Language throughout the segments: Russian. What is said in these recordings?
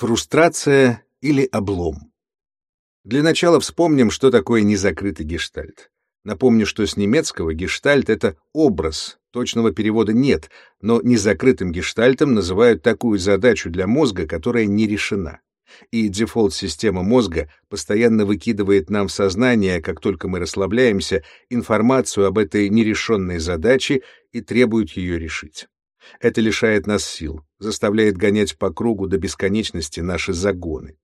Фрустрация или облом. Для начала вспомним, что такое незакрытый гештальт. Напомню, что с немецкого гештальт — это образ, точного перевода нет, но незакрытым гештальтом называют такую задачу для мозга, которая не решена. И дефолт-система мозга постоянно выкидывает нам в сознание, как только мы расслабляемся, информацию об этой нерешенной задаче и требует ее решить. Это лишает нас сил, заставляет гонять по кругу до бесконечности наши загоны.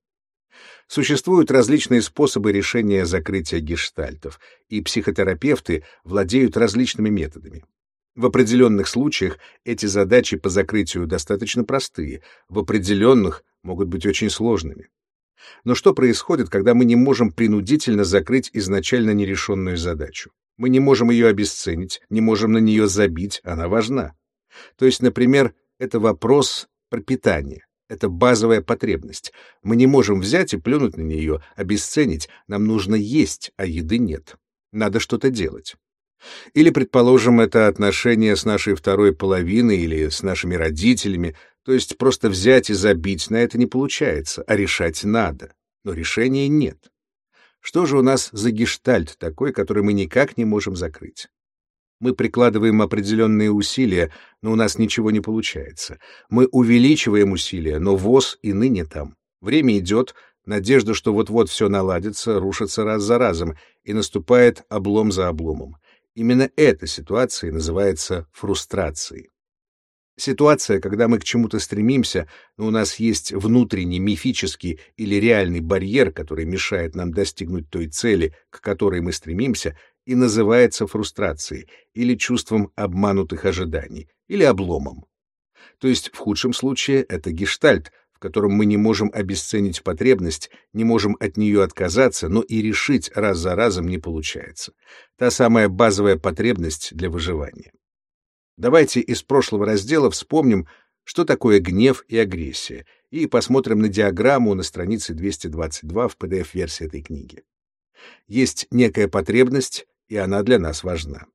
Существуют различные способы решения закрытия гештальтов, и психотерапевты владеют различными методами. В определенных случаях эти задачи по закрытию достаточно простые, в определенных могут быть очень сложными. Но что происходит, когда мы не можем принудительно закрыть изначально нерешенную задачу? Мы не можем ее обесценить, не можем на нее забить, она важна. То есть, например, это вопрос пропитания. Это базовая потребность. Мы не можем взять и плюнуть на нее, обесценить. Нам нужно есть, а еды нет. Надо что-то делать. Или, предположим, это отношения с нашей второй половиной или с нашими родителями, то есть просто взять и забить на это не получается, а решать надо. Но решения нет. Что же у нас за гештальт такой, который мы никак не можем закрыть? Мы прикладываем определенные усилия, но у нас ничего не получается. Мы увеличиваем усилия, но ВОЗ и ныне там. Время идет, надежда, что вот-вот все наладится, рушится раз за разом, и наступает облом за обломом. Именно эта ситуация называется фрустрацией. Ситуация, когда мы к чему-то стремимся, но у нас есть внутренний мифический или реальный барьер, который мешает нам достигнуть той цели, к которой мы стремимся, и называется фрустрацией или чувством обманутых ожиданий, или обломом. То есть в худшем случае это гештальт, в котором мы не можем обесценить потребность, не можем от нее отказаться, но и решить раз за разом не получается. Та самая базовая потребность для выживания. Давайте из прошлого раздела вспомним, что такое гнев и агрессия, и посмотрим на диаграмму на странице 222 в PDF-версии этой книги. Есть некая потребность, и она для нас важна.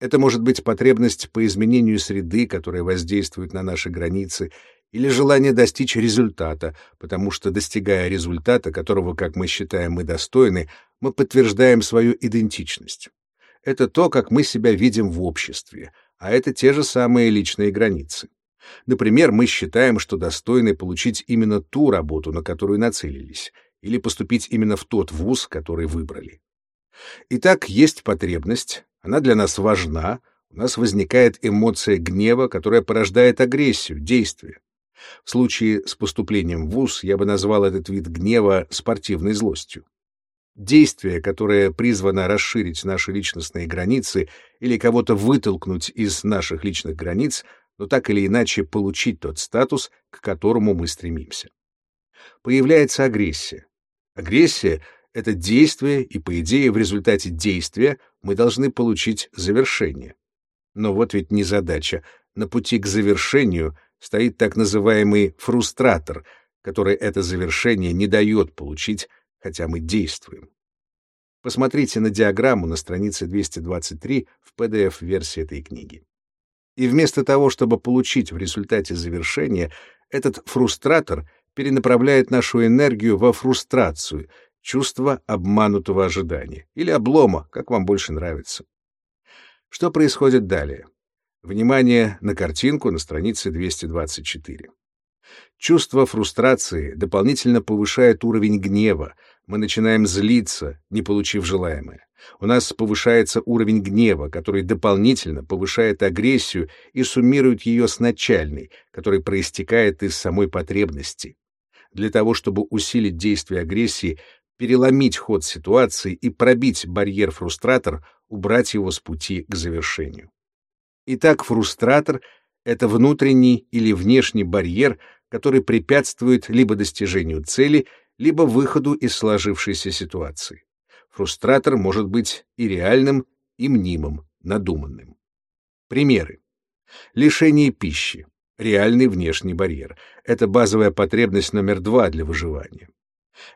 Это может быть потребность по изменению среды, которая воздействует на наши границы, или желание достичь результата, потому что, достигая результата, которого, как мы считаем, мы достойны, мы подтверждаем свою идентичность. Это то, как мы себя видим в обществе, а это те же самые личные границы. Например, мы считаем, что достойны получить именно ту работу, на которую нацелились, или поступить именно в тот вуз, который выбрали. Итак, есть потребность, она для нас важна, у нас возникает эмоция гнева, которая порождает агрессию, действие. В случае с поступлением в ВУЗ я бы назвал этот вид гнева спортивной злостью. Действие, которое призвано расширить наши личностные границы или кого-то вытолкнуть из наших личных границ, но так или иначе получить тот статус, к которому мы стремимся. Появляется агрессия. Агрессия это действие, и, по идее, в результате действия мы должны получить завершение. Но вот ведь не задача. На пути к завершению стоит так называемый фрустратор, который это завершение не дает получить, хотя мы действуем. Посмотрите на диаграмму на странице 223 в PDF-версии этой книги. И вместо того, чтобы получить в результате завершения, этот фрустратор перенаправляет нашу энергию во фрустрацию, чувство обманутого ожидания или облома, как вам больше нравится. Что происходит далее? Внимание на картинку на странице 224. Чувство фрустрации дополнительно повышает уровень гнева. Мы начинаем злиться, не получив желаемое. У нас повышается уровень гнева, который дополнительно повышает агрессию и суммирует ее с начальной, который проистекает из самой потребности. Для того, чтобы усилить действие агрессии, переломить ход ситуации и пробить барьер-фрустратор, убрать его с пути к завершению. Итак, фрустратор — это внутренний или внешний барьер, который препятствует либо достижению цели, либо выходу из сложившейся ситуации. Фрустратор может быть и реальным, и мнимым, надуманным. Примеры. Лишение пищи. Реальный внешний барьер. Это базовая потребность номер два для выживания.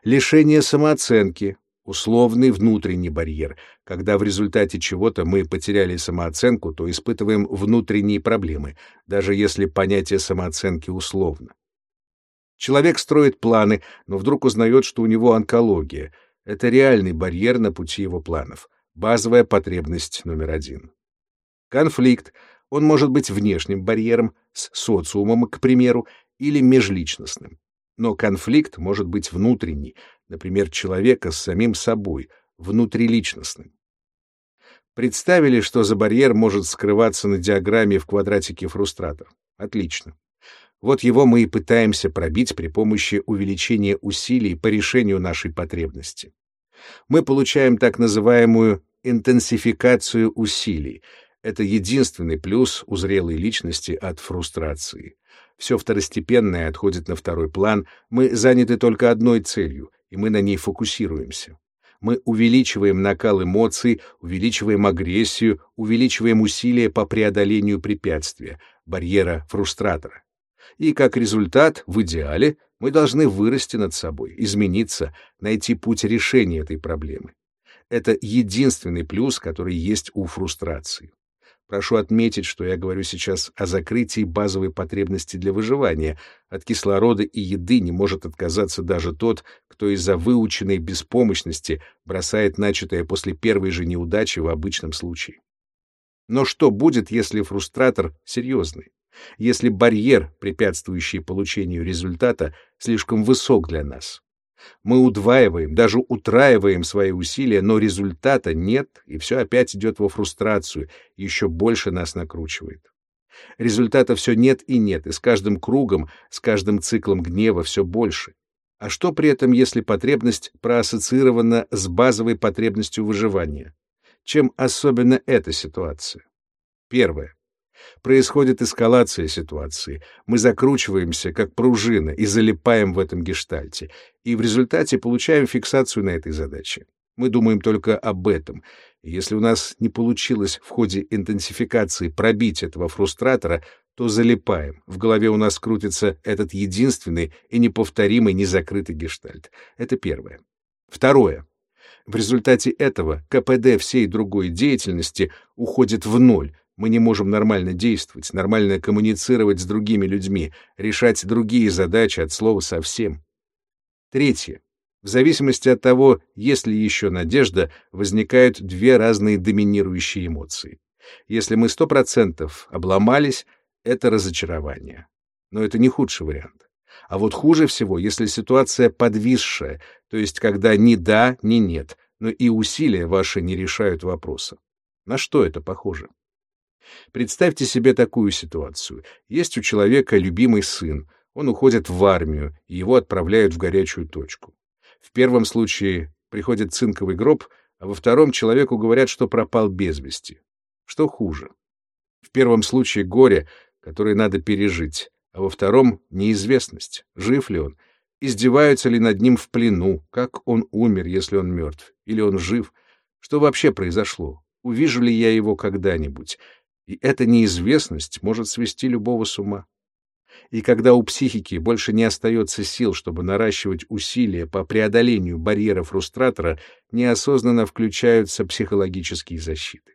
Лишение самооценки, условный внутренний барьер. Когда в результате чего-то мы потеряли самооценку, то испытываем внутренние проблемы, даже если понятие самооценки условно. Человек строит планы, но вдруг узнает, что у него онкология. Это реальный барьер на пути его планов. Базовая потребность номер один. Конфликт. Он может быть внешним барьером, с социумом, к примеру, или межличностным. Но конфликт может быть внутренний, например, человека с самим собой, внутриличностным. Представили, что за барьер может скрываться на диаграмме в квадратике фрустратор. Отлично. Вот его мы и пытаемся пробить при помощи увеличения усилий по решению нашей потребности. Мы получаем так называемую интенсификацию усилий. Это единственный плюс у зрелой личности от фрустрации. Все второстепенное отходит на второй план, мы заняты только одной целью, и мы на ней фокусируемся. Мы увеличиваем накал эмоций, увеличиваем агрессию, увеличиваем усилия по преодолению препятствия, барьера фрустратора. И как результат, в идеале, мы должны вырасти над собой, измениться, найти путь решения этой проблемы. Это единственный плюс, который есть у фрустрации. Прошу отметить, что я говорю сейчас о закрытии базовой потребности для выживания. От кислорода и еды не может отказаться даже тот, кто из-за выученной беспомощности бросает начатое после первой же неудачи в обычном случае. Но что будет, если фрустратор серьезный? Если барьер, препятствующий получению результата, слишком высок для нас? Мы удваиваем, даже утраиваем свои усилия, но результата нет, и все опять идет во фрустрацию, еще больше нас накручивает. Результата все нет и нет, и с каждым кругом, с каждым циклом гнева все больше. А что при этом, если потребность проассоциирована с базовой потребностью выживания? Чем особенно эта ситуация? Первое. Происходит эскалация ситуации. Мы закручиваемся, как пружина, и залипаем в этом гештальте. И в результате получаем фиксацию на этой задаче. Мы думаем только об этом. Если у нас не получилось в ходе интенсификации пробить этого фрустратора, то залипаем. В голове у нас крутится этот единственный и неповторимый незакрытый гештальт. Это первое. Второе. В результате этого КПД всей другой деятельности уходит в ноль, мы не можем нормально действовать, нормально коммуницировать с другими людьми, решать другие задачи от слова совсем. Третье. В зависимости от того, есть ли еще надежда, возникают две разные доминирующие эмоции. Если мы сто процентов обломались, это разочарование. Но это не худший вариант. А вот хуже всего, если ситуация подвисшая, то есть когда ни да, ни нет, но и усилия ваши не решают вопроса. На что это похоже? Представьте себе такую ситуацию. Есть у человека любимый сын, он уходит в армию, и его отправляют в горячую точку. В первом случае приходит цинковый гроб, а во втором человеку говорят, что пропал без вести. Что хуже? В первом случае горе, которое надо пережить, а во втором — неизвестность, жив ли он, издеваются ли над ним в плену, как он умер, если он мертв, или он жив, что вообще произошло, увижу ли я его когда-нибудь, и эта неизвестность может свести любого с ума. И когда у психики больше не остается сил, чтобы наращивать усилия по преодолению барьера фрустратора, неосознанно включаются психологические защиты.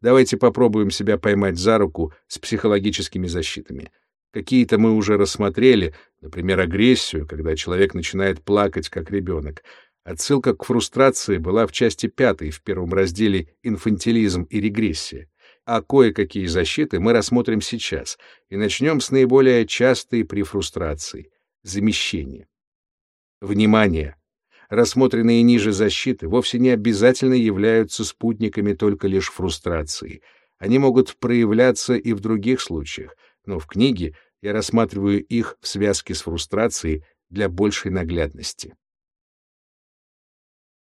Давайте попробуем себя поймать за руку с психологическими защитами. Какие-то мы уже рассмотрели, например, агрессию, когда человек начинает плакать, как ребенок. Отсылка к фрустрации была в части пятой в первом разделе «Инфантилизм и регрессия» а кое-какие защиты мы рассмотрим сейчас и начнем с наиболее частой при фрустрации — замещения. Внимание! Рассмотренные ниже защиты вовсе не обязательно являются спутниками только лишь фрустрации. Они могут проявляться и в других случаях, но в книге я рассматриваю их в связке с фрустрацией для большей наглядности.